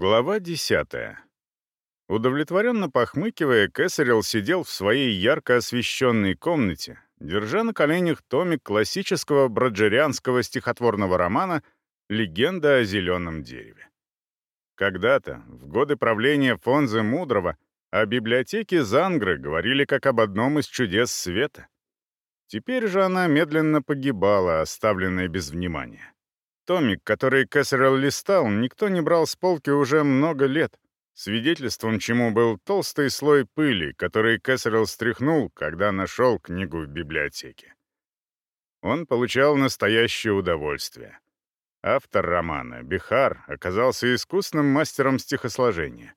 Глава десятая. Удовлетворенно похмыкивая, Кэссерилл сидел в своей ярко освещенной комнате, держа на коленях томик классического броджерианского стихотворного романа «Легенда о зеленом дереве». Когда-то, в годы правления Фонзе Мудрого, о библиотеке Зангры говорили как об одном из чудес света. Теперь же она медленно погибала, оставленная без внимания. Томик, который Кэссерилл листал, никто не брал с полки уже много лет, свидетельством чему был толстый слой пыли, который Кэссерилл стряхнул, когда нашел книгу в библиотеке. Он получал настоящее удовольствие. Автор романа, Бихар, оказался искусным мастером стихосложения.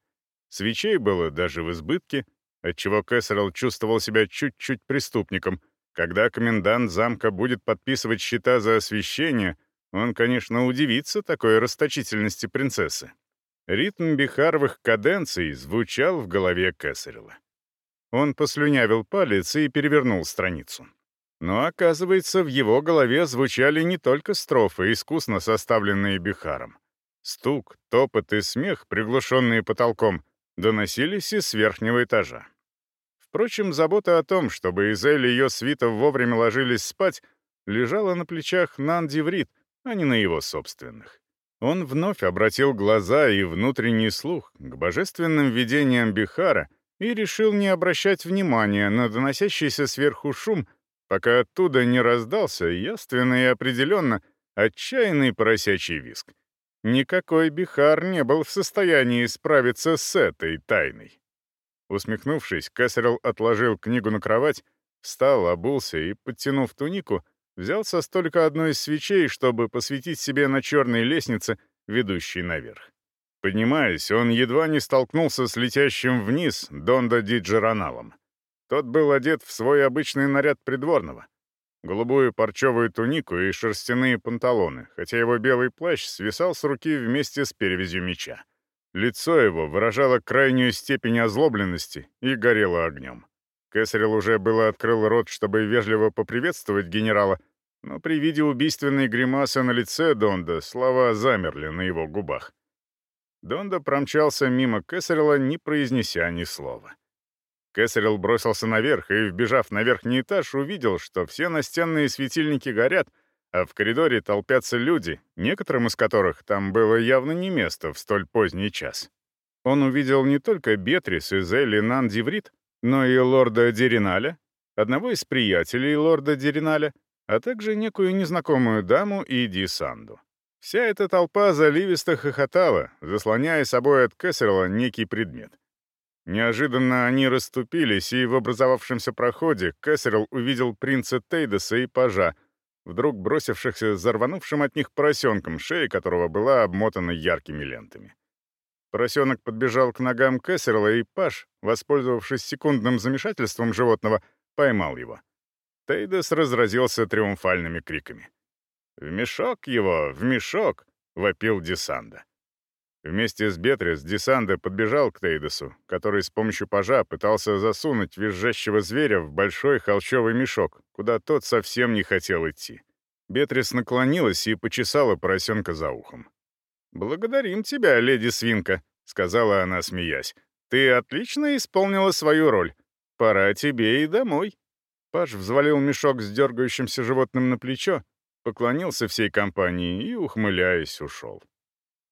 Свечей было даже в избытке, отчего Кэссерилл чувствовал себя чуть-чуть преступником. Когда комендант замка будет подписывать счета за освещение — он, конечно, удивится такой расточительности принцессы. Ритм бихаровых каденций звучал в голове Кесарева. Он послюнявил палец и перевернул страницу. Но, оказывается, в его голове звучали не только строфы, искусно составленные Бихаром. Стук, топот и смех, приглушенные потолком, доносились из верхнего этажа. Впрочем, забота о том, чтобы Изель и ее свита вовремя ложились спать, лежала на плечах Нанди Врит, а не на его собственных. Он вновь обратил глаза и внутренний слух к божественным видениям Бихара и решил не обращать внимания на доносящийся сверху шум, пока оттуда не раздался яственно и определенно отчаянный поросячий виск. Никакой Бихар не был в состоянии справиться с этой тайной. Усмехнувшись, Кэссерилл отложил книгу на кровать, встал, обулся и, подтянув тунику, Взял со столика одну из свечей, чтобы посветить себе на черной лестнице, ведущей наверх. Поднимаясь, он едва не столкнулся с летящим вниз Донда Диджероналом. Тот был одет в свой обычный наряд придворного. Голубую парчевую тунику и шерстяные панталоны, хотя его белый плащ свисал с руки вместе с перевязью меча. Лицо его выражало крайнюю степень озлобленности и горело огнем. Кэссерилл уже было открыл рот, чтобы вежливо поприветствовать генерала, но при виде убийственной гримасы на лице Донда слова замерли на его губах. Донда промчался мимо Кэссерилла, не произнеся ни слова. Кэссерилл бросился наверх и, вбежав на верхний этаж, увидел, что все настенные светильники горят, а в коридоре толпятся люди, некоторым из которых там было явно не место в столь поздний час. Он увидел не только Бетрис и Зелли Нандиврит, но и лорда Дериналя, одного из приятелей лорда Дериналя, а также некую незнакомую даму и Ди Санду. Вся эта толпа заливисто хохотала, заслоняя собой от Кэссерла некий предмет. Неожиданно они расступились, и в образовавшемся проходе Кэссерл увидел принца Тейдеса и пажа, вдруг бросившихся за рванувшим от них поросенком, шея которого была обмотана яркими лентами. Поросенок подбежал к ногам Кэссерла, и Паш, воспользовавшись секундным замешательством животного, поймал его. Тейдес разразился триумфальными криками. «В мешок его! В мешок!» — вопил Десанда. Вместе с Бетрис Десанда подбежал к Тейдесу, который с помощью пажа пытался засунуть визжащего зверя в большой холчевый мешок, куда тот совсем не хотел идти. Бетрис наклонилась и почесала поросенка за ухом. «Благодарим тебя, леди Свинка», — сказала она, смеясь. «Ты отлично исполнила свою роль. Пора тебе и домой». Паш взвалил мешок с дергающимся животным на плечо, поклонился всей компании и, ухмыляясь, ушел.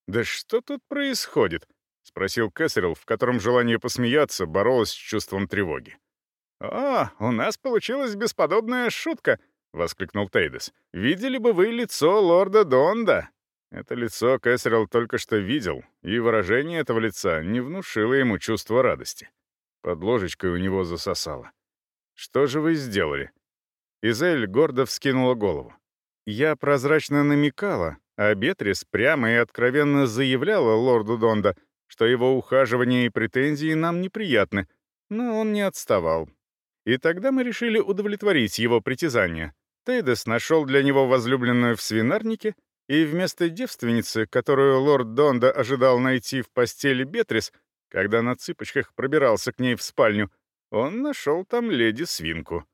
«Да что тут происходит?» — спросил Кэссерилл, в котором желание посмеяться боролось с чувством тревоги. «О, у нас получилась бесподобная шутка!» — воскликнул Тейдес. «Видели бы вы лицо лорда Донда!» Это лицо Кэссерилл только что видел, и выражение этого лица не внушило ему чувства радости. Под ложечкой у него засосало. «Что же вы сделали?» Изель гордо вскинула голову. «Я прозрачно намекала, а Бетрис прямо и откровенно заявляла лорду Донда, что его ухаживания и претензии нам неприятны, но он не отставал. И тогда мы решили удовлетворить его притязания. Тейдес нашел для него возлюбленную в свинарнике и вместо девственницы, которую лорд Донда ожидал найти в постели Бетрис, когда на цыпочках пробирался к ней в спальню, он нашел там леди-свинку.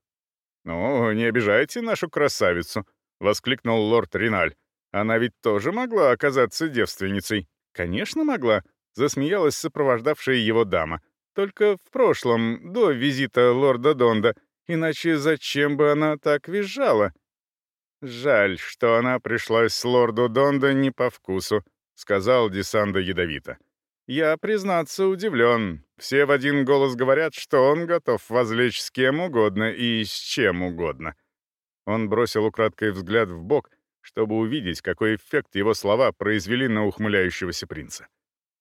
«Ну, не обижайте нашу красавицу», — воскликнул лорд Риналь. «Она ведь тоже могла оказаться девственницей». «Конечно могла», — засмеялась сопровождавшая его дама. «Только в прошлом, до визита лорда Донда, иначе зачем бы она так визжала?» «Жаль, что она пришлась лорду Донда не по вкусу», — сказал Десанда ядовито. «Я, признаться, удивлен. Все в один голос говорят, что он готов возлечь с кем угодно и с чем угодно». Он бросил украдкой взгляд в бок, чтобы увидеть, какой эффект его слова произвели на ухмыляющегося принца.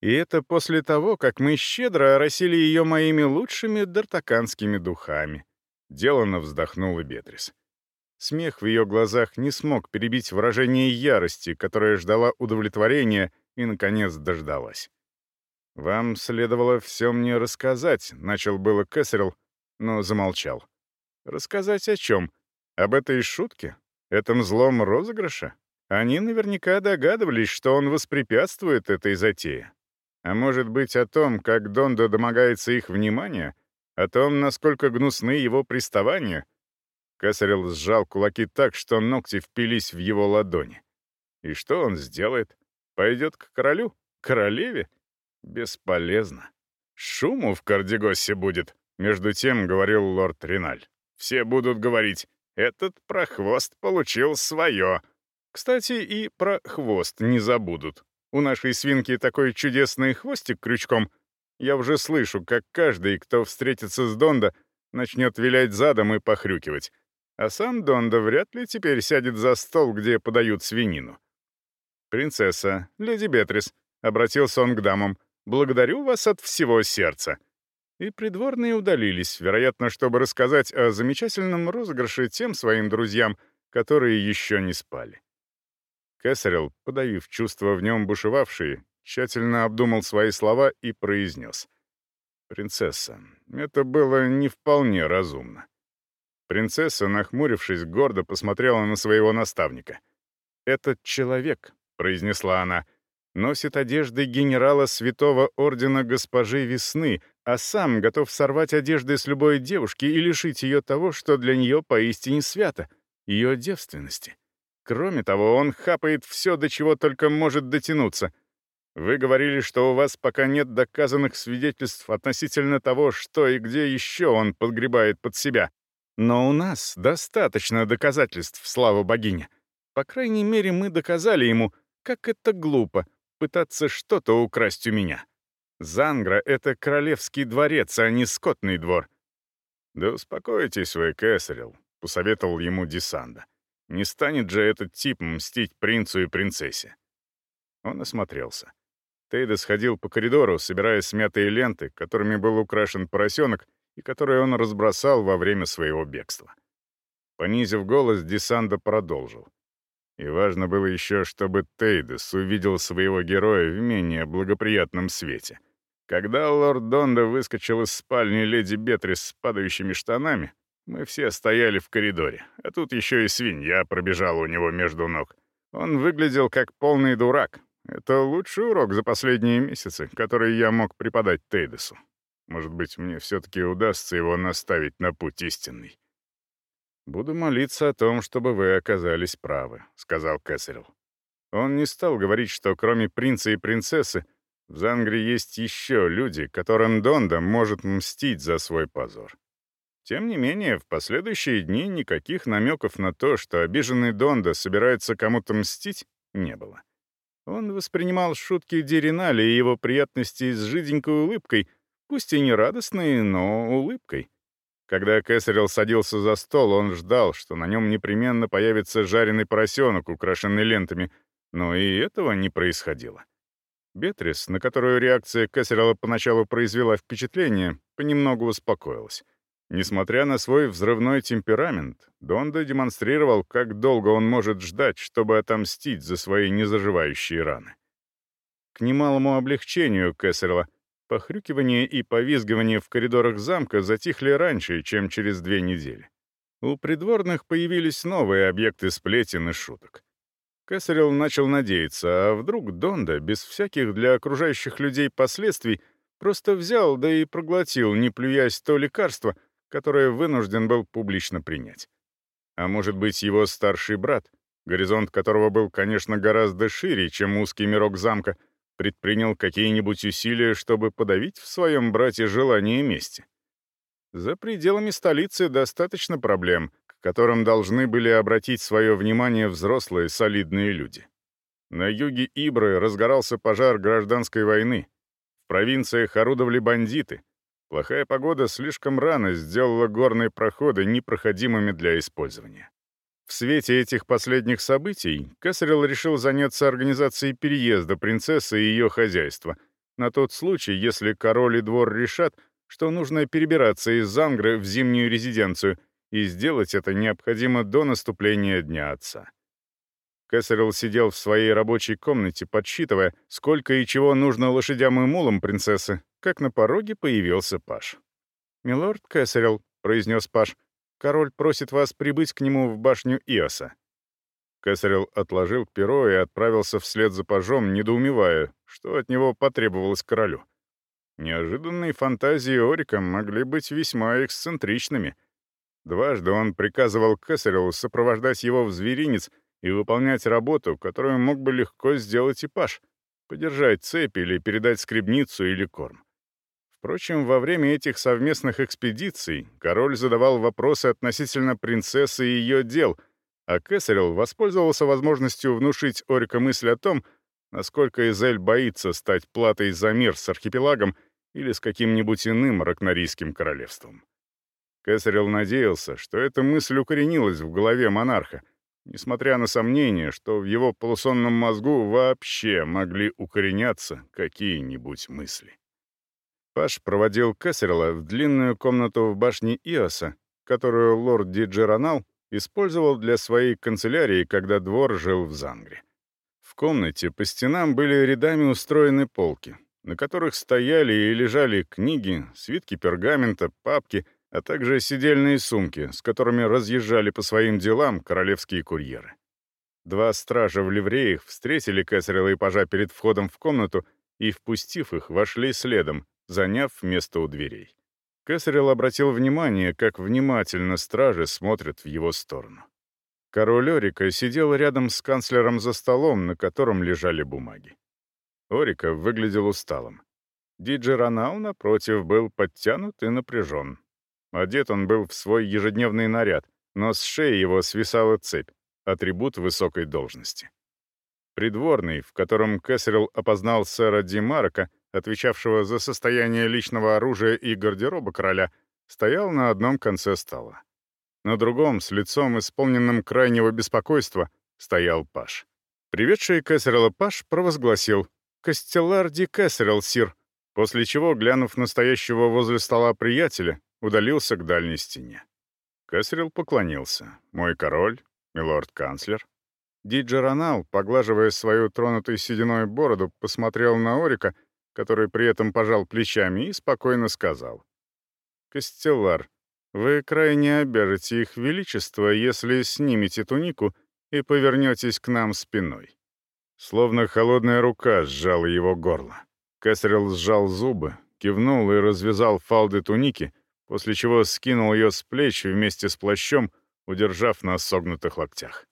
И это после того, как мы щедро оросили ее моими лучшими дартаканскими духами. Делано вздохнула Бетрис. Смех в ее глазах не смог перебить выражение ярости, которое ждала удовлетворения и, наконец, дождалась. «Вам следовало все мне рассказать», — начал было Кэссерилл, но замолчал. «Рассказать о чем? Об этой шутке? Этом злом розыгрыше? Они наверняка догадывались, что он воспрепятствует этой затее. А может быть, о том, как Дондо домогается их внимания? О том, насколько гнусны его приставания?» Кесарел сжал кулаки так, что ногти впились в его ладони. И что он сделает? Пойдет к королю? Королеве? Бесполезно. Шуму в Кардегосе будет, между тем говорил лорд Риналь. Все будут говорить, этот прохвост получил свое. Кстати, и про хвост не забудут. У нашей свинки такой чудесный хвостик крючком. Я уже слышу, как каждый, кто встретится с Донда, начнет вилять задом и похрюкивать. А сам Донда вряд ли теперь сядет за стол, где подают свинину. «Принцесса, леди Бетрис», — обратился он к дамам, Благодарю вас от всего сердца». И придворные удалились, вероятно, чтобы рассказать о замечательном розыгрыше тем своим друзьям, которые еще не спали. Кесарел, подавив чувства в нем бушевавшие, тщательно обдумал свои слова и произнес. «Принцесса, это было не вполне разумно». Принцесса, нахмурившись, гордо посмотрела на своего наставника. «Этот человек», — произнесла она, носит одежды генерала Святого Ордена Госпожи Весны, а сам готов сорвать одежды с любой девушки и лишить ее того, что для нее поистине свято — ее девственности. Кроме того, он хапает все, до чего только может дотянуться. Вы говорили, что у вас пока нет доказанных свидетельств относительно того, что и где еще он подгребает под себя. Но у нас достаточно доказательств, слава богине. По крайней мере, мы доказали ему, как это глупо — пытаться что-то украсть у меня. Зангра — это королевский дворец, а не скотный двор. «Да успокойтесь вы, Кэссерилл», — посоветовал ему Десанда. «Не станет же этот тип мстить принцу и принцессе». Он осмотрелся. Тейдес ходил по коридору, собирая смятые ленты, которыми был украшен поросенок и которые он разбросал во время своего бегства. Понизив голос, Десанда продолжил. И важно было еще, чтобы Тейдес увидел своего героя в менее благоприятном свете. Когда лорд Донда выскочил из спальни леди Бетрис с падающими штанами, мы все стояли в коридоре, а тут еще и свинья пробежала у него между ног. Он выглядел как полный дурак. Это лучший урок за последние месяцы, который я мог преподать Тейдесу. Может быть, мне все-таки удастся его наставить на путь истинный. «Буду молиться о том, чтобы вы оказались правы», — сказал Кэссерилл. Он не стал говорить, что кроме принца и принцессы в Зангре есть еще люди, которым Донда может мстить за свой позор. Тем не менее, в последующие дни никаких намеков на то, что обиженный Донда собирается кому-то мстить, не было. Он воспринимал шутки Деринали и его приятности с жиденькой улыбкой, пусть и не радостной, но улыбкой. Когда Кэссерилл садился за стол, он ждал, что на нем непременно появится жареный поросенок, украшенный лентами, но и этого не происходило. Бетрис, на которую реакция Кэссерилла поначалу произвела впечатление, понемногу успокоилась. Несмотря на свой взрывной темперамент, Донда демонстрировал, как долго он может ждать, чтобы отомстить за свои незаживающие раны. К немалому облегчению Кэссерилла Похрюкивание и повизгивание в коридорах замка затихли раньше, чем через две недели. У придворных появились новые объекты сплетен и шуток. Кесарел начал надеяться, а вдруг Донда, без всяких для окружающих людей последствий, просто взял, да и проглотил, не плюясь то лекарство, которое вынужден был публично принять. А может быть, его старший брат, горизонт которого был, конечно, гораздо шире, чем узкий мирок замка, Предпринял какие-нибудь усилия, чтобы подавить в своем брате желание мести? За пределами столицы достаточно проблем, к которым должны были обратить свое внимание взрослые солидные люди. На юге Ибры разгорался пожар гражданской войны. В провинциях орудовали бандиты. Плохая погода слишком рано сделала горные проходы непроходимыми для использования. В свете этих последних событий Кесарел решил заняться организацией переезда принцессы и ее хозяйства, на тот случай, если король и двор решат, что нужно перебираться из Зангры в зимнюю резиденцию, и сделать это необходимо до наступления Дня Отца. Кесарел сидел в своей рабочей комнате, подсчитывая, сколько и чего нужно лошадям и мулам принцессы, как на пороге появился Паш. «Милорд Кесарел», — произнес Паш, Король просит вас прибыть к нему в башню Иоса». Кесарел отложил перо и отправился вслед за пажом, недоумевая, что от него потребовалось королю. Неожиданные фантазии Орика могли быть весьма эксцентричными. Дважды он приказывал Кесарелу сопровождать его в зверинец и выполнять работу, которую мог бы легко сделать и паж — подержать цепь или передать скребницу или корм. Впрочем, во время этих совместных экспедиций король задавал вопросы относительно принцессы и ее дел, а Кесарел воспользовался возможностью внушить Орика мысль о том, насколько Изель боится стать платой за мир с архипелагом или с каким-нибудь иным ракнорийским королевством. Кесарел надеялся, что эта мысль укоренилась в голове монарха, несмотря на сомнение, что в его полусонном мозгу вообще могли укореняться какие-нибудь мысли. Паш проводил Кессерла в длинную комнату в башне Иоса, которую лорд Диджеронал использовал для своей канцелярии, когда двор жил в Зангре. В комнате по стенам были рядами устроены полки, на которых стояли и лежали книги, свитки пергамента, папки, а также сидельные сумки, с которыми разъезжали по своим делам королевские курьеры. Два стража в ливреях встретили Кесарева и пажа перед входом в комнату и, впустив их, вошли следом, заняв место у дверей. Кесарел обратил внимание, как внимательно стражи смотрят в его сторону. Король Орика сидел рядом с канцлером за столом, на котором лежали бумаги. Орика выглядел усталым. Диджи Ранау, напротив, был подтянут и напряжен. Одет он был в свой ежедневный наряд, но с шеи его свисала цепь, атрибут высокой должности. Придворный, в котором Кесарел опознал сэра Ди Марка, отвечавшего за состояние личного оружия и гардероба короля, стоял на одном конце стола. На другом, с лицом исполненным крайнего беспокойства, стоял Паш. Приведший Кэссерела Паш провозгласил «Костеллар ди Кэссерел, сир», после чего, глянув настоящего возле стола приятеля, удалился к дальней стене. Кэссерел поклонился. «Мой король, милорд-канцлер». Диджи Ронал, поглаживая свою тронутой сединой бороду, посмотрел на Орика который при этом пожал плечами и спокойно сказал. «Костеллар, вы крайне обяжете их величество, если снимете тунику и повернетесь к нам спиной». Словно холодная рука сжала его горло. Кесарел сжал зубы, кивнул и развязал фалды туники, после чего скинул ее с плеч вместе с плащом, удержав на согнутых локтях.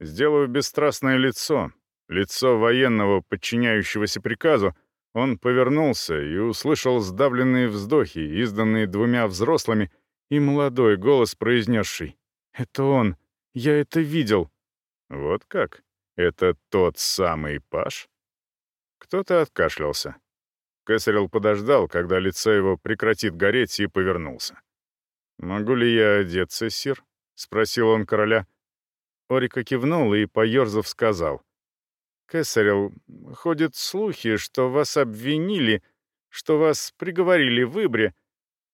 Сделав бесстрастное лицо, лицо военного, подчиняющегося приказу, он повернулся и услышал сдавленные вздохи, изданные двумя взрослыми, и молодой голос, произнесший «Это он! Я это видел!» «Вот как? Это тот самый Паш?» Кто-то откашлялся. Кесарел подождал, когда лицо его прекратит гореть, и повернулся. «Могу ли я одеться, сир?» — спросил он короля. Орика кивнул и, поерзав, сказал — Кесарел, ходят слухи, что вас обвинили, что вас приговорили в Ибре.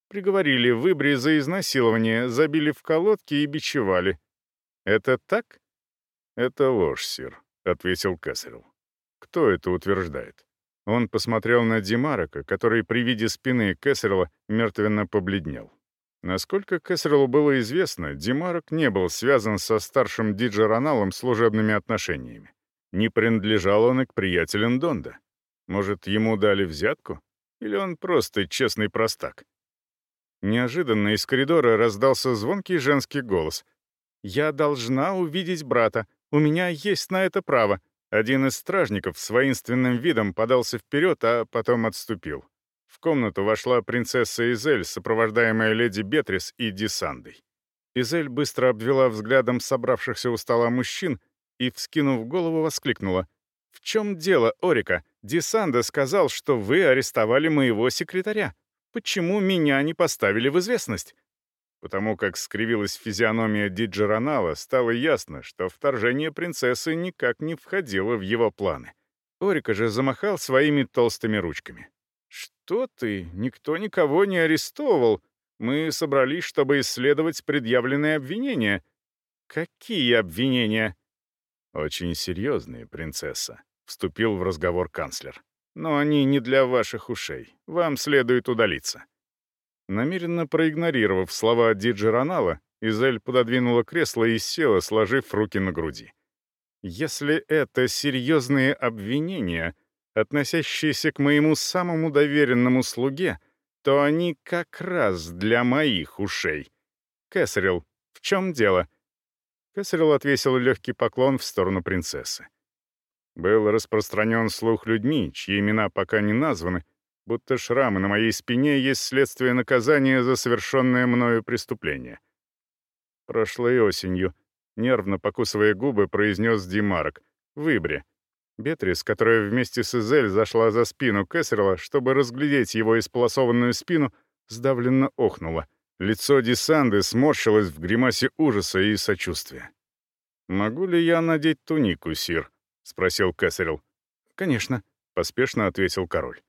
Приговорили в Ибре за изнасилование, забили в колодки и бичевали. Это так? Это ложь, сир, — ответил Кесарел. Кто это утверждает? Он посмотрел на Димарака, который при виде спины Кесарела мертвенно побледнел. Насколько Кесарелу было известно, Димарок не был связан со старшим Диджероналом служебными отношениями. Не принадлежал он и к приятелям Донда. Может, ему дали взятку? Или он просто честный простак? Неожиданно из коридора раздался звонкий женский голос. «Я должна увидеть брата. У меня есть на это право. Один из стражников с воинственным видом подался вперед, а потом отступил. В комнату вошла принцесса Изель, сопровождаемая леди Бетрис и Десандой. Изель быстро обвела взглядом собравшихся у стола мужчин и, вскинув голову, воскликнула. «В чем дело, Орика? Десанда сказал, что вы арестовали моего секретаря. Почему меня не поставили в известность?» Потому как скривилась физиономия Диджеронала, стало ясно, что вторжение принцессы никак не входило в его планы. Орика же замахал своими толстыми ручками. «Что ты? Никто никого не арестовывал. Мы собрались, чтобы исследовать предъявленные обвинения». «Какие обвинения?» «Очень серьезные, принцесса», — вступил в разговор канцлер. «Но они не для ваших ушей. Вам следует удалиться». Намеренно проигнорировав слова Диджеронала, Изель пододвинула кресло и села, сложив руки на груди. «Если это серьезные обвинения, относящиеся к моему самому доверенному слуге, то они как раз для моих ушей. Кэссерилл, в чем дело?» Кэссерилл отвесил легкий поклон в сторону принцессы. Был распространен слух людьми, чьи имена пока не названы, будто шрамы на моей спине есть следствие наказания за совершенное мною преступление. Прошлой осенью, нервно покусывая губы, произнес Димарк, в. Бетрис, которая вместе с Изель зашла за спину Кэссерла, чтобы разглядеть его исполосованную спину, сдавленно охнула. Лицо Десанды сморщилось в гримасе ужаса и сочувствия. «Могу ли я надеть тунику, сир?» — спросил Кэссерилл. «Конечно», — поспешно ответил король.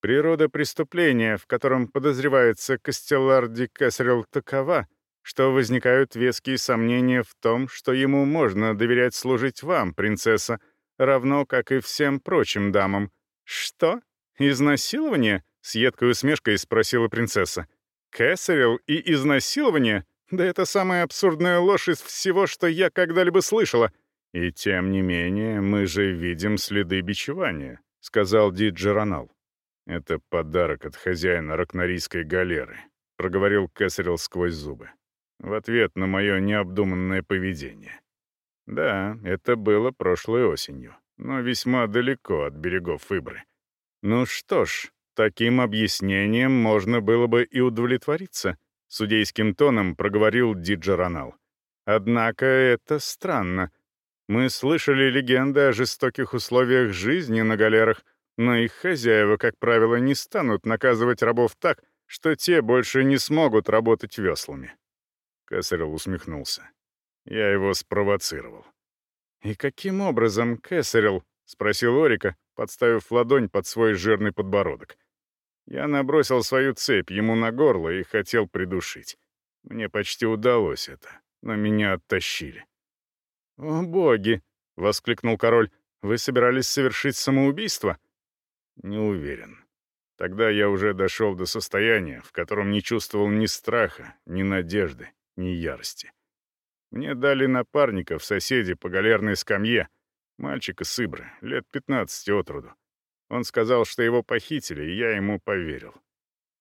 Природа преступления, в котором подозревается Костеллар Ди Кэссерилл, такова, что возникают веские сомнения в том, что ему можно доверять служить вам, принцесса, равно как и всем прочим дамам. «Что? Изнасилование?» — с едкой усмешкой спросила принцесса. «Кэссерилл и изнасилование? Да это самая абсурдная ложь из всего, что я когда-либо слышала». «И тем не менее, мы же видим следы бичевания», — сказал Диджи Ронал. «Это подарок от хозяина ракнорийской галеры», — проговорил Кэссерилл сквозь зубы. В ответ на мое необдуманное поведение. Да, это было прошлой осенью, но весьма далеко от берегов Ибры. Ну что ж, таким объяснением можно было бы и удовлетвориться, судейским тоном проговорил Диджеронал. Однако это странно. Мы слышали легенды о жестоких условиях жизни на галерах, но их хозяева, как правило, не станут наказывать рабов так, что те больше не смогут работать веслами. Кэссерилл усмехнулся. Я его спровоцировал. «И каким образом, Кэссерилл?» — спросил Орика, подставив ладонь под свой жирный подбородок. Я набросил свою цепь ему на горло и хотел придушить. Мне почти удалось это, но меня оттащили. «О, боги!» — воскликнул король. «Вы собирались совершить самоубийство?» Не уверен. Тогда я уже дошел до состояния, в котором не чувствовал ни страха, ни надежды, ни ярости. Мне дали напарника в соседи по галерной скамье, мальчика с Ибры, лет 15 от роду. Он сказал, что его похитили, и я ему поверил.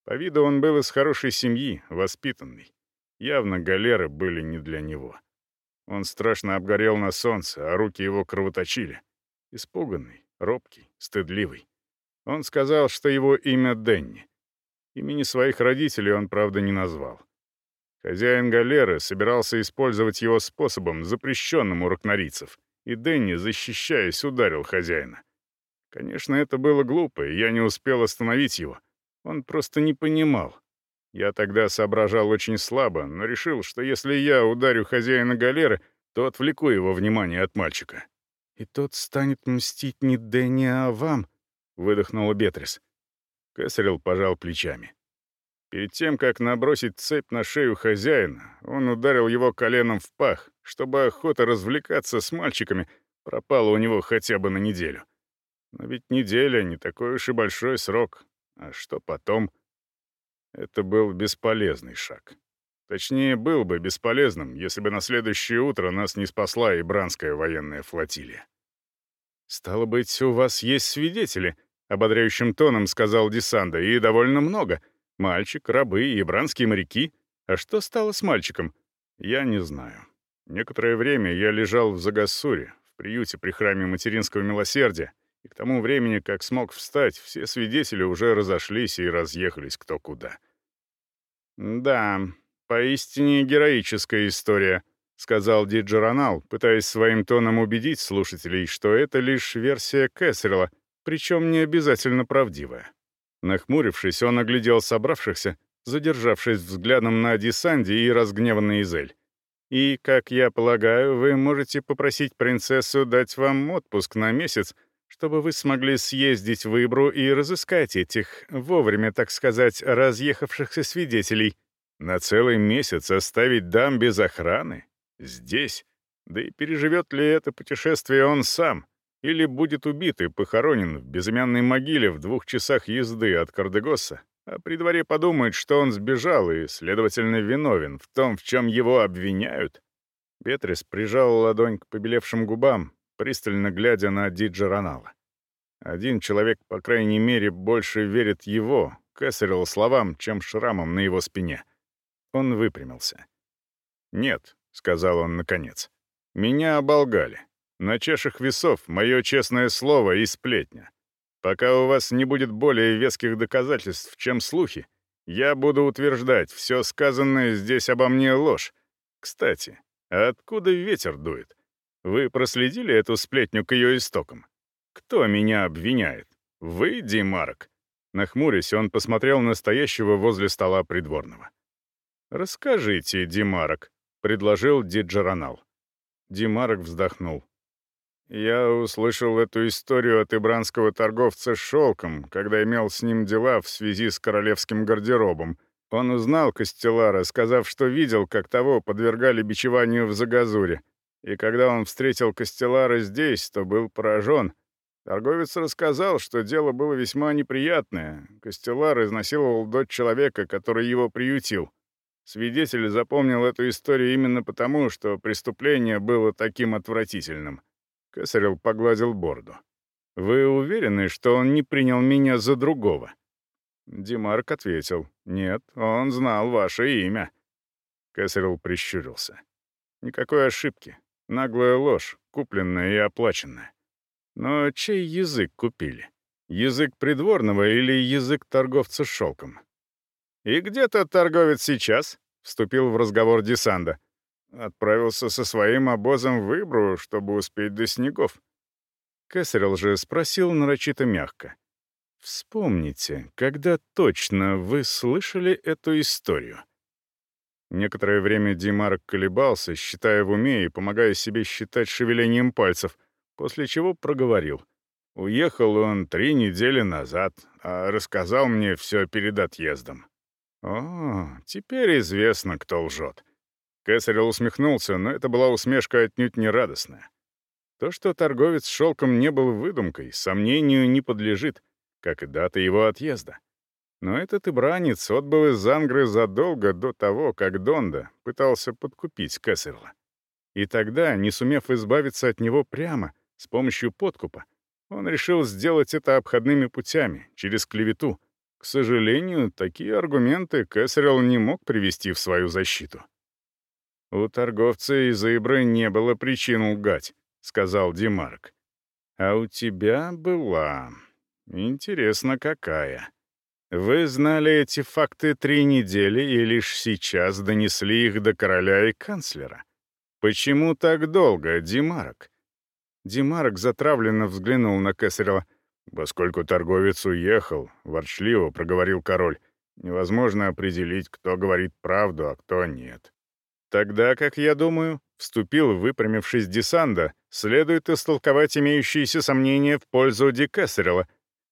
По виду он был из хорошей семьи, воспитанный. Явно галеры были не для него. Он страшно обгорел на солнце, а руки его кровоточили. Испуганный, робкий, стыдливый. Он сказал, что его имя Денни. Имени своих родителей он, правда, не назвал. Хозяин галеры собирался использовать его способом, запрещенным у ракнорийцев, и Денни, защищаясь, ударил хозяина. Конечно, это было глупо, и я не успел остановить его. Он просто не понимал. Я тогда соображал очень слабо, но решил, что если я ударю хозяина галеры, то отвлеку его внимание от мальчика. И тот станет мстить не Дэнни, а вам, выдохнула Бетрис. Кэссерилл пожал плечами. Перед тем, как набросить цепь на шею хозяина, он ударил его коленом в пах, чтобы охота развлекаться с мальчиками пропала у него хотя бы на неделю. Но ведь неделя — не такой уж и большой срок. А что потом? Это был бесполезный шаг. Точнее, был бы бесполезным, если бы на следующее утро нас не спасла и бранская военная флотилия. «Стало быть, у вас есть свидетели», ободряющим тоном сказал Десанда, и довольно много. Мальчик, рабы и бранские моряки. А что стало с мальчиком? Я не знаю. Некоторое время я лежал в Загассуре, в приюте при храме материнского милосердия, и к тому времени, как смог встать, все свидетели уже разошлись и разъехались кто куда. «Да, поистине героическая история», — сказал Диджеронал, пытаясь своим тоном убедить слушателей, что это лишь версия Кэссерла, причем не обязательно правдивая. Нахмурившись, он оглядел собравшихся, задержавшись взглядом на Дисанди и разгневанный Изель. «И, как я полагаю, вы можете попросить принцессу дать вам отпуск на месяц, чтобы вы смогли съездить в Ибру и разыскать этих, вовремя, так сказать, разъехавшихся свидетелей. На целый месяц оставить дам без охраны? Здесь? Да и переживет ли это путешествие он сам?» или будет убит и похоронен в безымянной могиле в двух часах езды от Кардегоса, а при дворе подумают, что он сбежал и, следовательно, виновен в том, в чем его обвиняют. Бетрис прижал ладонь к побелевшим губам, пристально глядя на Диджа Ронала. Один человек, по крайней мере, больше верит его, Кэссерилл, словам, чем шрамам на его спине. Он выпрямился. «Нет», — сказал он наконец, — «меня оболгали. На чашах весов мое честное слово и сплетня. Пока у вас не будет более веских доказательств, чем слухи, я буду утверждать, все сказанное здесь обо мне ложь. Кстати, а откуда ветер дует? Вы проследили эту сплетню к ее истокам? Кто меня обвиняет? Вы, Димарк? Нахмурясь, он посмотрел на стоящего возле стола придворного. «Расскажите, Димарок», — предложил Диджеронал. Димарок вздохнул. Я услышал эту историю от ибранского торговца шелком, когда имел с ним дела в связи с королевским гардеробом. Он узнал Костелара, сказав, что видел, как того подвергали бичеванию в Загазуре. И когда он встретил Костелара здесь, то был поражен. Торговец рассказал, что дело было весьма неприятное. Костелар изнасиловал дочь человека, который его приютил. Свидетель запомнил эту историю именно потому, что преступление было таким отвратительным. Кесарел погладил бороду. «Вы уверены, что он не принял меня за другого?» Димарк ответил. «Нет, он знал ваше имя». Кесарел прищурился. «Никакой ошибки. Наглая ложь, купленная и оплаченная. Но чей язык купили? Язык придворного или язык торговца шелком?» «И где тот торговец сейчас?» — вступил в разговор Десанда. Отправился со своим обозом в Ибру, чтобы успеть до снегов. Кесарел же спросил нарочито мягко. «Вспомните, когда точно вы слышали эту историю?» Некоторое время Димарк колебался, считая в уме и помогая себе считать шевелением пальцев, после чего проговорил. Уехал он три недели назад, а рассказал мне все перед отъездом. «О, теперь известно, кто лжет. Кесарел усмехнулся, но это была усмешка отнюдь не радостная. То, что торговец шелком не был выдумкой, сомнению не подлежит, как и дата его отъезда. Но этот ибранец отбыл из Ангры задолго до того, как Донда пытался подкупить Кэссерла. И тогда, не сумев избавиться от него прямо, с помощью подкупа, он решил сделать это обходными путями, через клевету. К сожалению, такие аргументы Кэссерл не мог привести в свою защиту. «У торговца из Ибры не было причин лгать», — сказал Димарк. «А у тебя была. Интересно, какая. Вы знали эти факты три недели и лишь сейчас донесли их до короля и канцлера. Почему так долго, Димарк?» Димарк затравленно взглянул на Кесарева. «Поскольку торговец уехал», — ворчливо проговорил король, «невозможно определить, кто говорит правду, а кто нет. Тогда, как я думаю, вступил выпрямившись Десанда, следует истолковать имеющиеся сомнения в пользу Ди Кессерела.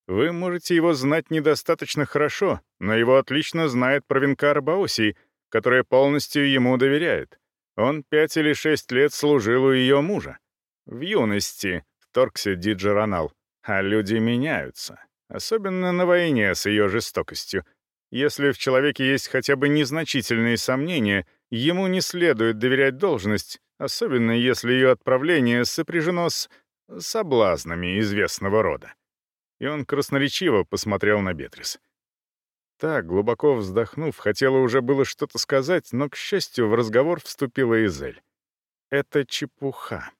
Вы можете его знать недостаточно хорошо, но его отлично знает Провинкар Баосий, которая полностью ему доверяет. Он пять или шесть лет служил у ее мужа. В юности, вторгся Диджеронал, а люди меняются, особенно на войне с ее жестокостью. Если в человеке есть хотя бы незначительные сомнения — Ему не следует доверять должность, особенно если ее отправление сопряжено с соблазнами известного рода. И он красноречиво посмотрел на Бетрис. Так, глубоко вздохнув, хотела уже было что-то сказать, но, к счастью, в разговор вступила Изель. «Это чепуха.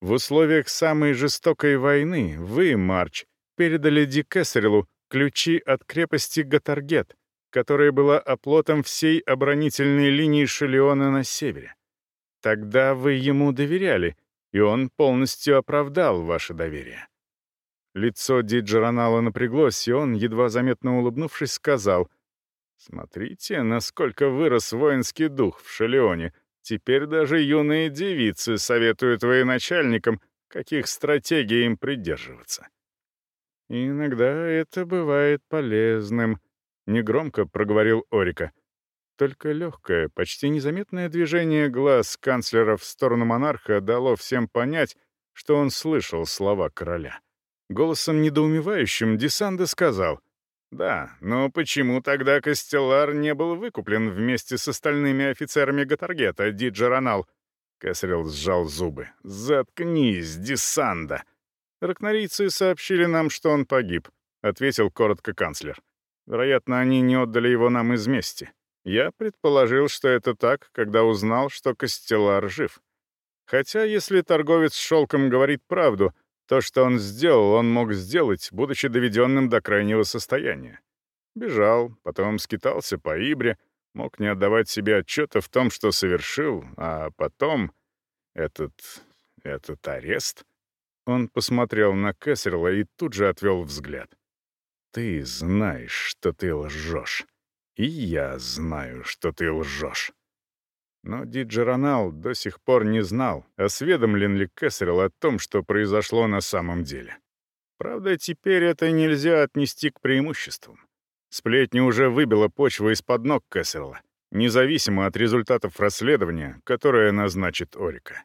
В условиях самой жестокой войны вы, Марч, передали Ди Кессерилу ключи от крепости Гатаргет, которая была оплотом всей оборонительной линии Шелеона на севере. Тогда вы ему доверяли, и он полностью оправдал ваше доверие. Лицо Диджеронала напряглось, и он, едва заметно улыбнувшись, сказал, «Смотрите, насколько вырос воинский дух в Шелеоне. Теперь даже юные девицы советуют военачальникам, каких стратегий им придерживаться». «Иногда это бывает полезным», — негромко проговорил Орика. Только легкое, почти незаметное движение глаз канцлера в сторону монарха дало всем понять, что он слышал слова короля. Голосом недоумевающим Десанда сказал, «Да, но почему тогда Костеллар не был выкуплен вместе с остальными офицерами Гатаргета, Диджеронал?» Кесарел сжал зубы. «Заткнись, Десанда!» «Ракнорийцы сообщили нам, что он погиб», — ответил коротко канцлер. «Вероятно, они не отдали его нам из мести. Я предположил, что это так, когда узнал, что Костелар жив. Хотя, если торговец шелком говорит правду, то, что он сделал, он мог сделать, будучи доведенным до крайнего состояния. Бежал, потом скитался по Ибре, мог не отдавать себе отчета в том, что совершил, а потом этот... этот арест... Он посмотрел на Кессерла и тут же отвел взгляд. «Ты знаешь, что ты лжешь. И я знаю, что ты лжешь». Но Диджеронал до сих пор не знал, осведомлен ли Кессерл о том, что произошло на самом деле. Правда, теперь это нельзя отнести к преимуществам. Сплетни уже выбила почву из-под ног Кессерла, независимо от результатов расследования, которое назначит Орика.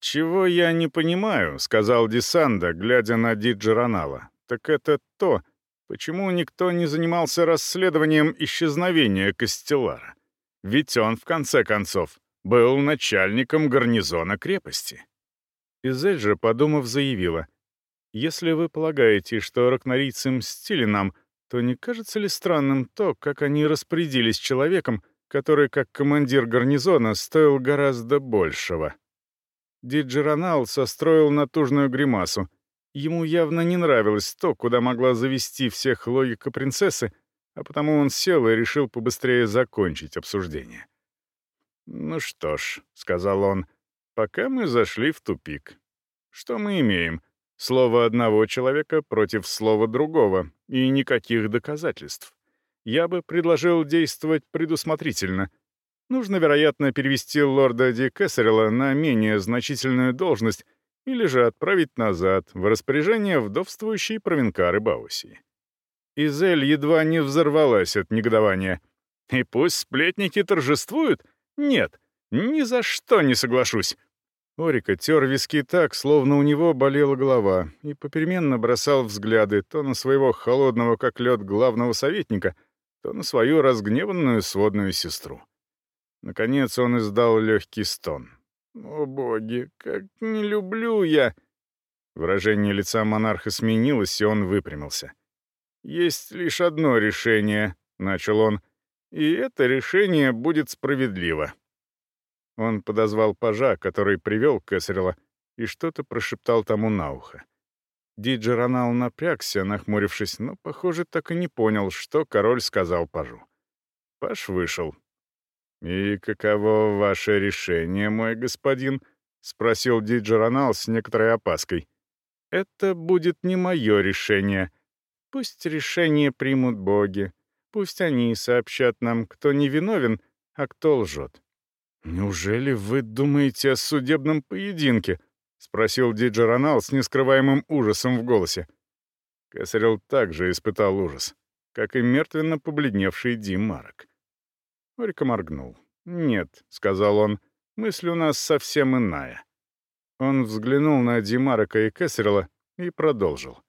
«Чего я не понимаю», — сказал Десанда, глядя на Диджеронала, «так это то, почему никто не занимался расследованием исчезновения Костелара. Ведь он, в конце концов, был начальником гарнизона крепости». Изель же, подумав, заявила, «Если вы полагаете, что ракнорийцы мстили нам, то не кажется ли странным то, как они распорядились человеком, который, как командир гарнизона, стоил гораздо большего?» Диджеронал состроил натужную гримасу. Ему явно не нравилось то, куда могла завести всех логика принцессы, а потому он сел и решил побыстрее закончить обсуждение. «Ну что ж», — сказал он, — «пока мы зашли в тупик. Что мы имеем? Слово одного человека против слова другого, и никаких доказательств. Я бы предложил действовать предусмотрительно — Нужно, вероятно, перевести лорда Ди Кессерила на менее значительную должность или же отправить назад в распоряжение вдовствующей провинкары Баусии. Изель едва не взорвалась от негодования. «И пусть сплетники торжествуют? Нет, ни за что не соглашусь!» Орика тер виски так, словно у него болела голова, и попеременно бросал взгляды то на своего холодного как лед главного советника, то на свою разгневанную сводную сестру. Наконец он издал легкий стон. «О боги, как не люблю я!» Выражение лица монарха сменилось, и он выпрямился. «Есть лишь одно решение», — начал он, — «и это решение будет справедливо». Он подозвал пажа, который привел Кесарела, и что-то прошептал тому на ухо. Диджеронал напрягся, нахмурившись, но, похоже, так и не понял, что король сказал пажу. Паж вышел. «И каково ваше решение, мой господин?» — спросил Диджеронал с некоторой опаской. «Это будет не мое решение. Пусть решение примут боги. Пусть они сообщат нам, кто невиновен, а кто лжет». «Неужели вы думаете о судебном поединке?» — спросил Диджеронал с нескрываемым ужасом в голосе. Кесарел также испытал ужас, как и мертвенно побледневший Дим Марок. Орика моргнул. «Нет», — сказал он, — «мысль у нас совсем иная». Он взглянул на Димарака и Кессерла и продолжил.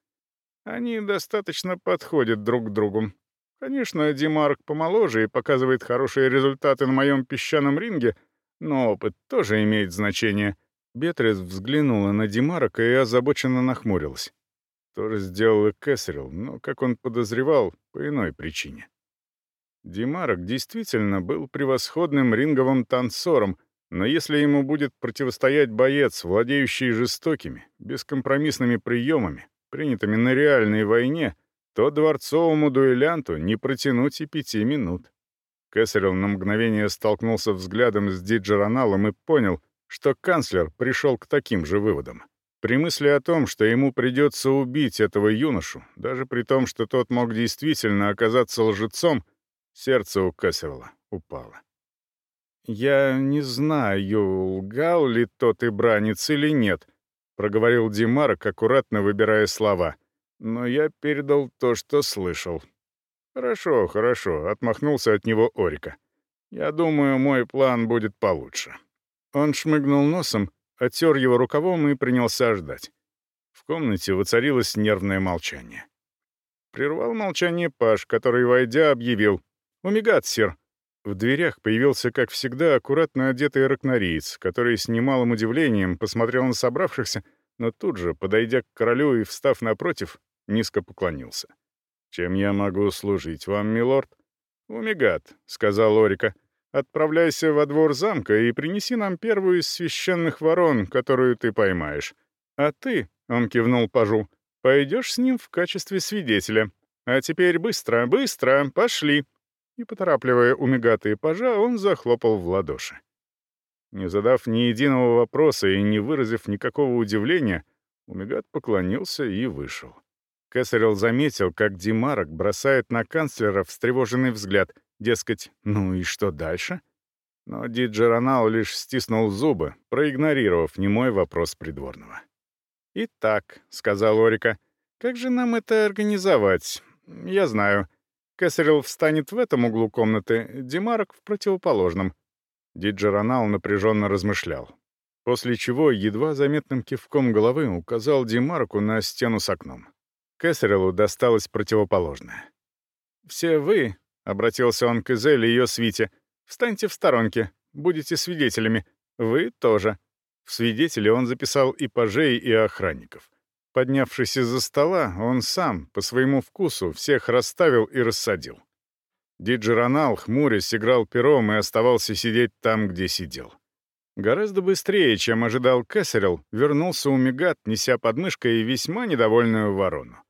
«Они достаточно подходят друг к другу. Конечно, Димарк помоложе и показывает хорошие результаты на моем песчаном ринге, но опыт тоже имеет значение». Бетрис взглянула на Димарака и озабоченно нахмурилась. То же сделал и Кэссерилл, но, как он подозревал, по иной причине. Димарок действительно был превосходным ринговым танцором, Но если ему будет противостоять боец, владеющий жестокими, бескомпромиссными приемами, принятыми на реальной войне, то дворцовому дуэлянту не протянуть и пяти минут. Кесарел на мгновение столкнулся взглядом с Диджероналом и понял, что канцлер пришел к таким же выводам. При мысли о том, что ему придется убить этого юношу, даже при том, что тот мог действительно оказаться лжецом, сердце у Кессерла упало. «Я не знаю, лгал ли тот и бранец или нет», — проговорил Димарок, аккуратно выбирая слова. «Но я передал то, что слышал». «Хорошо, хорошо», — отмахнулся от него Орика. «Я думаю, мой план будет получше». Он шмыгнул носом, оттер его рукавом и принялся ждать. В комнате воцарилось нервное молчание. Прервал молчание Паш, который, войдя, объявил «Умигат, сир». В дверях появился, как всегда, аккуратно одетый ракнориец, который с немалым удивлением посмотрел на собравшихся, но тут же, подойдя к королю и встав напротив, низко поклонился. «Чем я могу служить вам, милорд?» «Умигат», — сказал Орика. Отправляйся во двор замка и принеси нам первую из священных ворон, которую ты поймаешь. А ты, — он кивнул пажу, — пойдешь с ним в качестве свидетеля. А теперь быстро, быстро, пошли!» И, поторапливая умигатые пажа, он захлопал в ладоши. Не задав ни единого вопроса и не выразив никакого удивления, Умигат поклонился и вышел. Кесарел заметил, как Димарок бросает на канцлера встревоженный взгляд, Дескать, ну и что дальше? Но Диджеронал лишь стиснул зубы, проигнорировав немой вопрос придворного. «Итак», — сказал Орика, — «как же нам это организовать? Я знаю. Кесарел встанет в этом углу комнаты, Димарок — в противоположном». Диджеронал напряженно размышлял. После чего едва заметным кивком головы указал Димарку на стену с окном. Кесарелу досталось противоположное. «Все вы, — обратился он к Изель и ее свите. «Встаньте в сторонке, будете свидетелями. Вы тоже». В свидетели он записал и пажей, и охранников. Поднявшись из-за стола, он сам, по своему вкусу, всех расставил и рассадил. Диджеронал, хмурясь, играл пером и оставался сидеть там, где сидел. Гораздо быстрее, чем ожидал Кесарел, вернулся у Мегат, неся под мышкой весьма недовольную ворону.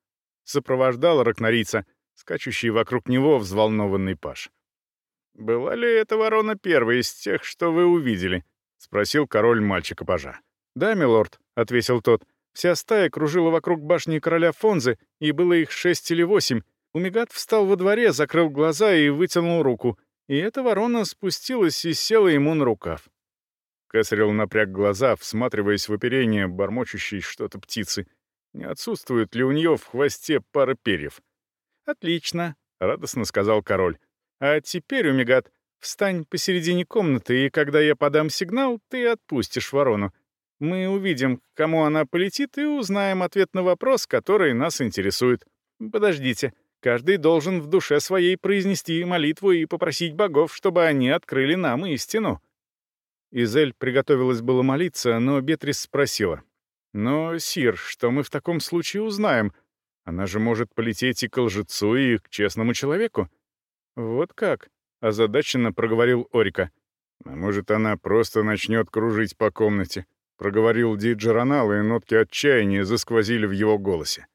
Сопровождал ракнорийца — скачущий вокруг него взволнованный паш. «Была ли эта ворона первой из тех, что вы увидели?» — спросил король мальчика-пажа. «Да, милорд», — ответил тот. «Вся стая кружила вокруг башни короля Фонзы, и было их шесть или восемь. Умигат встал во дворе, закрыл глаза и вытянул руку. И эта ворона спустилась и села ему на рукав. Кесарел напряг глаза, всматриваясь в оперение, бормочущей что-то птицы. Не отсутствует ли у нее в хвосте пара перьев? «Отлично», — радостно сказал король. «А теперь, Умигат, встань посередине комнаты, и когда я подам сигнал, ты отпустишь ворону. Мы увидим, к кому она полетит, и узнаем ответ на вопрос, который нас интересует. Подождите, каждый должен в душе своей произнести молитву и попросить богов, чтобы они открыли нам истину». Изель приготовилась было молиться, но Бетрис спросила. «Но, Сир, что мы в таком случае узнаем? Она же может полететь и к лжецу, и к честному человеку. Вот как? Озадаченно проговорил Орика. А может, она просто начнет кружить по комнате? Проговорил Диджеронал, и нотки отчаяния засквозили в его голосе.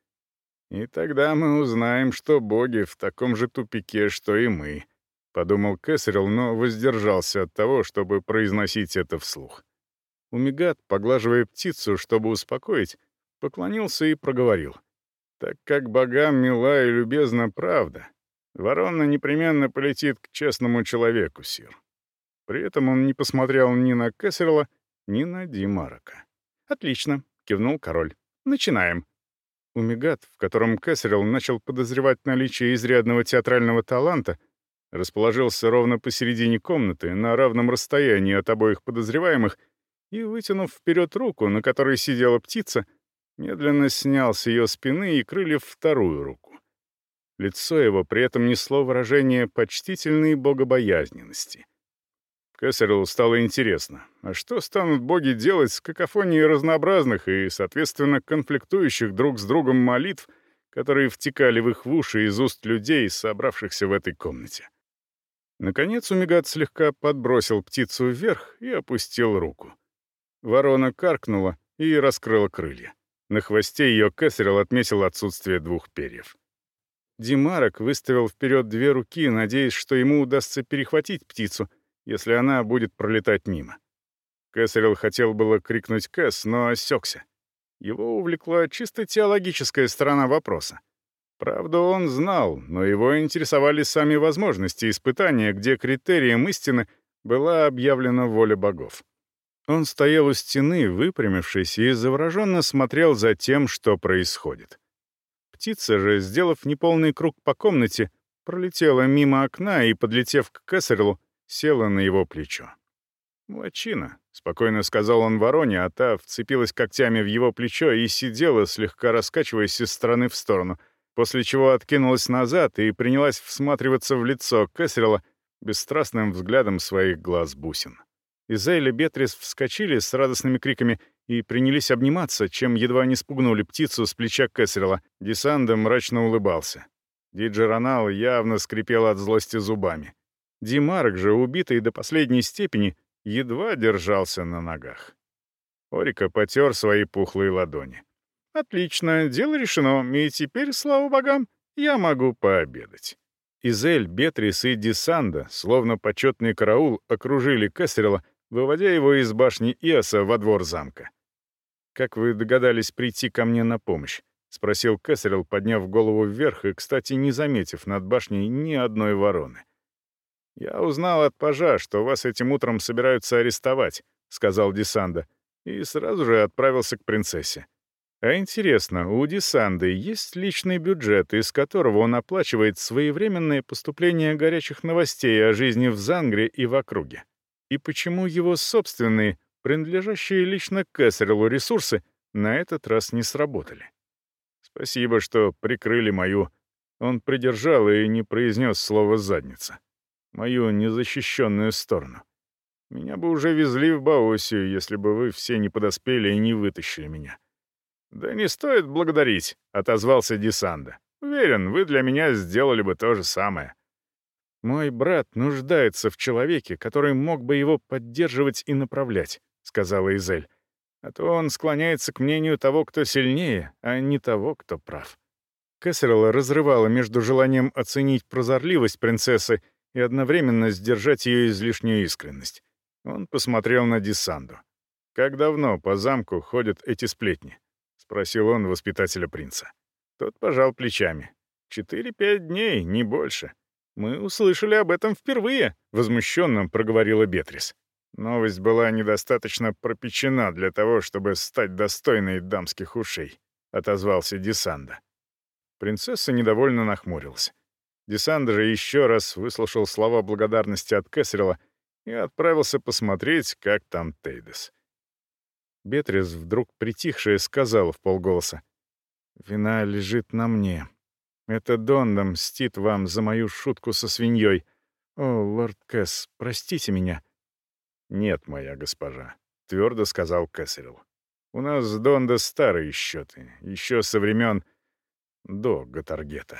И тогда мы узнаем, что боги в таком же тупике, что и мы. Подумал Кесарел, но воздержался от того, чтобы произносить это вслух. Умигат, поглаживая птицу, чтобы успокоить, поклонился и проговорил — так как богам мила и любезна правда, ворона непременно полетит к честному человеку, сир. При этом он не посмотрел ни на Кессерла, ни на Димарока. «Отлично», — кивнул король. «Начинаем». Умигат, в котором Кессерл начал подозревать наличие изрядного театрального таланта, расположился ровно посередине комнаты, на равном расстоянии от обоих подозреваемых, и, вытянув вперед руку, на которой сидела птица, — медленно снял с ее спины и крыльев вторую руку. Лицо его при этом несло выражение почтительной богобоязненности. Кессерлу стало интересно, а что станут боги делать с какофонией разнообразных и, соответственно, конфликтующих друг с другом молитв, которые втекали в их уши из уст людей, собравшихся в этой комнате. Наконец Умигат слегка подбросил птицу вверх и опустил руку. Ворона каркнула и раскрыла крылья. На хвосте ее Кэссерилл отметил отсутствие двух перьев. Димарок выставил вперед две руки, надеясь, что ему удастся перехватить птицу, если она будет пролетать мимо. Кэссерилл хотел было крикнуть «Кэс», но осекся. Его увлекла чисто теологическая сторона вопроса. Правда, он знал, но его интересовали сами возможности испытания, где критерием истины была объявлена воля богов. Он стоял у стены, выпрямившись, и завороженно смотрел за тем, что происходит. Птица же, сделав неполный круг по комнате, пролетела мимо окна и, подлетев к Кессерлу, села на его плечо. «Лачина», — спокойно сказал он вороне, а та вцепилась когтями в его плечо и сидела, слегка раскачиваясь из стороны в сторону, после чего откинулась назад и принялась всматриваться в лицо Кэссерла бесстрастным взглядом своих глаз бусин. Изель и Бетрис вскочили с радостными криками и принялись обниматься, чем едва не спугнули птицу с плеча Кэссерла. Десанда мрачно улыбался. Диджи Ронал явно скрипел от злости зубами. Димарк же, убитый до последней степени, едва держался на ногах. Орика потер свои пухлые ладони. «Отлично, дело решено, и теперь, слава богам, я могу пообедать». Изель, Бетрис и Десанда, словно почетный караул, окружили Кессерла, выводя его из башни Иоса во двор замка. «Как вы догадались прийти ко мне на помощь?» — спросил Кессерл, подняв голову вверх и, кстати, не заметив над башней ни одной вороны. «Я узнал от пажа, что вас этим утром собираются арестовать», — сказал Десанда, и сразу же отправился к принцессе. А интересно, у Десанды есть личный бюджет, из которого он оплачивает своевременное поступление горячих новостей о жизни в Зангре и в округе? И почему его собственные, принадлежащие лично Кэссерлу ресурсы, на этот раз не сработали? Спасибо, что прикрыли мою... Он придержал и не произнес слово «задница». Мою незащищенную сторону. Меня бы уже везли в Баосию, если бы вы все не подоспели и не вытащили меня. «Да не стоит благодарить», — отозвался Десанда. «Уверен, вы для меня сделали бы то же самое». «Мой брат нуждается в человеке, который мог бы его поддерживать и направлять», — сказала Изель. «А то он склоняется к мнению того, кто сильнее, а не того, кто прав». Кэссерла разрывала между желанием оценить прозорливость принцессы и одновременно сдержать ее излишнюю искренность. Он посмотрел на Десанду. «Как давно по замку ходят эти сплетни?» спросил он воспитателя принца. Тот пожал плечами. «Четыре-пять дней, не больше. Мы услышали об этом впервые», — возмущенно проговорила Бетрис. Новость была недостаточно пропечена для того, чтобы стать достойной дамских ушей, — отозвался Десанда. Принцесса недовольно нахмурилась. Десанда же еще раз выслушал слова благодарности от Кэссерила и отправился посмотреть, как там Тейдес. Бетрис, вдруг притихшая, сказала в полголоса. «Вина лежит на мне. Это Донда мстит вам за мою шутку со свиньей. О, лорд Кэс, простите меня». «Нет, моя госпожа», — твердо сказал Кэссерилл. «У нас с Донда старые счеты, еще со времен до Гатаргета».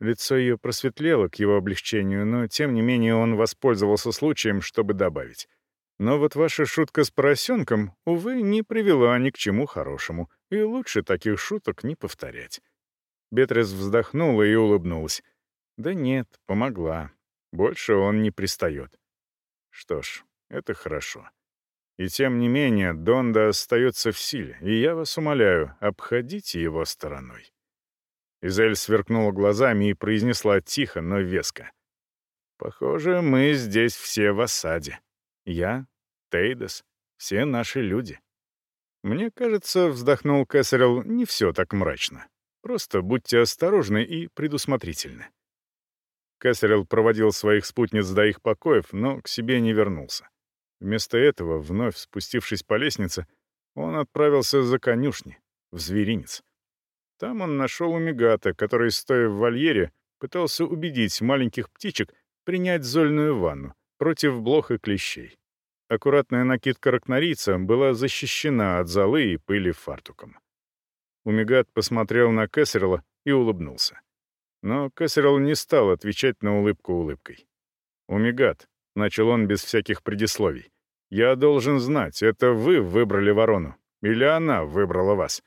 Лицо ее просветлело к его облегчению, но, тем не менее, он воспользовался случаем, чтобы добавить. Но вот ваша шутка с поросенком, увы, не привела ни к чему хорошему, и лучше таких шуток не повторять. Бетрис вздохнула и улыбнулась. Да нет, помогла. Больше он не пристает. Что ж, это хорошо. И тем не менее, Донда остается в силе, и я вас умоляю, обходите его стороной. Изель сверкнула глазами и произнесла тихо, но веско. «Похоже, мы здесь все в осаде. Я, Тейдес, все наши люди. Мне кажется, вздохнул Кэссерилл, не все так мрачно. Просто будьте осторожны и предусмотрительны. Кэссерилл проводил своих спутниц до их покоев, но к себе не вернулся. Вместо этого, вновь спустившись по лестнице, он отправился за конюшни, в зверинец. Там он нашел умигата, который, стоя в вольере, пытался убедить маленьких птичек принять зольную ванну, против блох и клещей. Аккуратная накидка ракнорийца была защищена от золы и пыли фартуком. Умигат посмотрел на Кессерла и улыбнулся. Но Кессерл не стал отвечать на улыбку улыбкой. «Умигат», — начал он без всяких предисловий. «Я должен знать, это вы выбрали ворону, или она выбрала вас?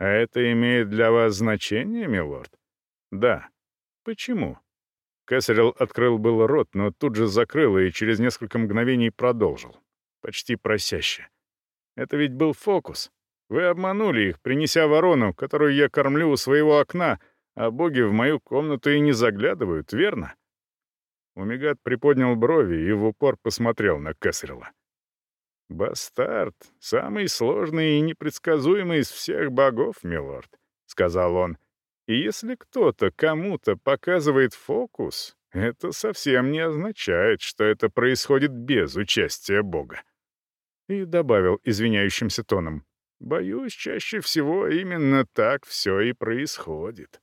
А это имеет для вас значение, милорд?» «Да». «Почему?» Кэссерилл открыл был рот, но тут же закрыл и через несколько мгновений продолжил. Почти просяще. «Это ведь был фокус. Вы обманули их, принеся ворону, которую я кормлю у своего окна, а боги в мою комнату и не заглядывают, верно?» Умигат приподнял брови и в упор посмотрел на Кэссерилла. «Бастард — самый сложный и непредсказуемый из всех богов, милорд», — сказал он. «И если кто-то кому-то показывает фокус, это совсем не означает, что это происходит без участия бога». И добавил извиняющимся тоном. «Боюсь, чаще всего именно так все и происходит».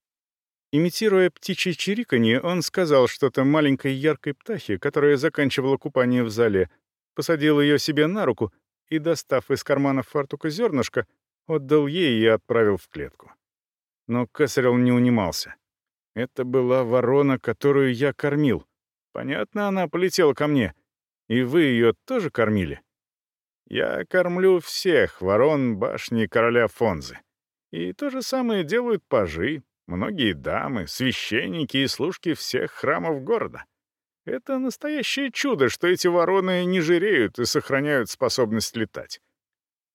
Имитируя птичье чириканье, он сказал что-то маленькой яркой птахе, которая заканчивала купание в зале, посадил ее себе на руку и, достав из кармана фартука зернышко, отдал ей и отправил в клетку. Но Кесарел не унимался. Это была ворона, которую я кормил. Понятно, она полетела ко мне. И вы ее тоже кормили? Я кормлю всех ворон башни короля Фонзы. И то же самое делают пажи, Многие дамы, священники и служки всех храмов города. Это настоящее чудо, что эти вороны не жиреют и сохраняют способность летать.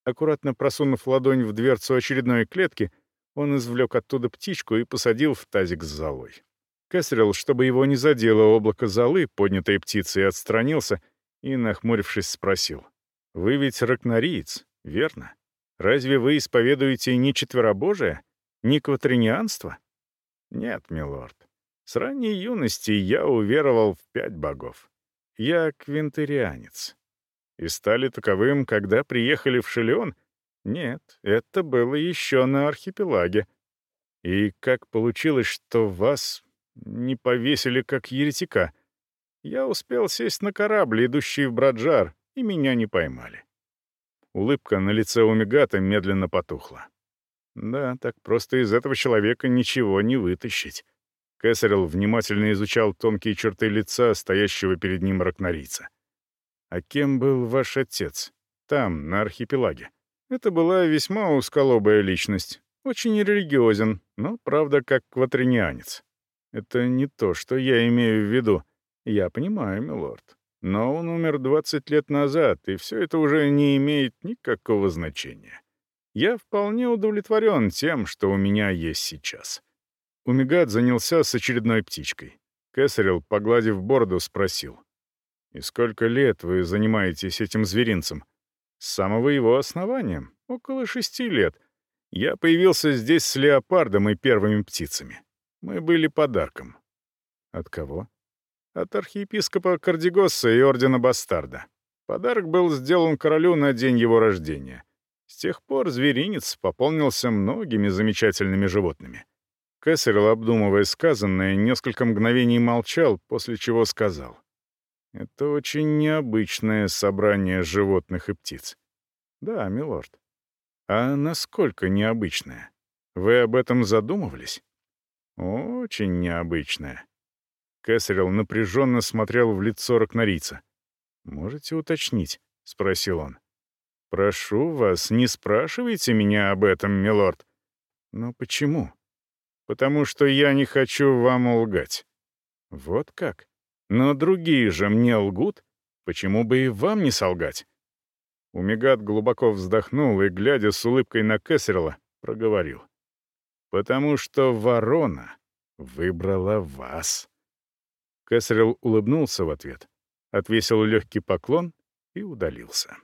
Аккуратно просунув ладонь в дверцу очередной клетки, он извлек оттуда птичку и посадил в тазик с золой. Кэссерилл, чтобы его не задело облако золы, поднятой птицей, отстранился и, нахмурившись, спросил. «Вы ведь ракнориец, верно? Разве вы исповедуете не четверобожие?» Не кватринианство? Нет, милорд. С ранней юности я уверовал в пять богов. Я квинтерианец. И стали таковым, когда приехали в Шелеон? Нет, это было еще на архипелаге. И как получилось, что вас не повесили как еретика? Я успел сесть на корабль, идущий в Браджар, и меня не поймали. Улыбка на лице Умигата медленно потухла. Да, так просто из этого человека ничего не вытащить. Кэссерилл внимательно изучал тонкие черты лица, стоящего перед ним ракнорийца. «А кем был ваш отец? Там, на архипелаге?» Это была весьма узколобая личность. Очень религиозен, но, правда, как кватринианец. Это не то, что я имею в виду. Я понимаю, милорд. Но он умер 20 лет назад, и все это уже не имеет никакого значения. Я вполне удовлетворен тем, что у меня есть сейчас. Умигат занялся с очередной птичкой. Кесарел, погладив бороду, спросил. «И сколько лет вы занимаетесь этим зверинцем?» «С самого его основания. Около шести лет. Я появился здесь с леопардом и первыми птицами. Мы были подарком». «От кого?» «От архиепископа Кардигосса и ордена Бастарда. Подарок был сделан королю на день его рождения». С тех пор зверинец пополнился многими замечательными животными. Кэссерилл, обдумывая сказанное, несколько мгновений молчал, после чего сказал. «Это очень необычное собрание животных и птиц». «Да, милорд». «А насколько необычное? Вы об этом задумывались?» «Очень необычное». Кэссерилл напряженно смотрел в лицо ракнорийца. «Можете уточнить?» — спросил он. «Прошу вас, не спрашивайте меня об этом, милорд». «Но почему?» «Потому что я не хочу вам лгать». «Вот как? Но другие же мне лгут. Почему бы и вам не солгать?» Умигат глубоко вздохнул и, глядя с улыбкой на Кессерла, проговорил. «Потому что ворона выбрала вас». Кесрилл улыбнулся в ответ, отвесил легкий поклон и удалился.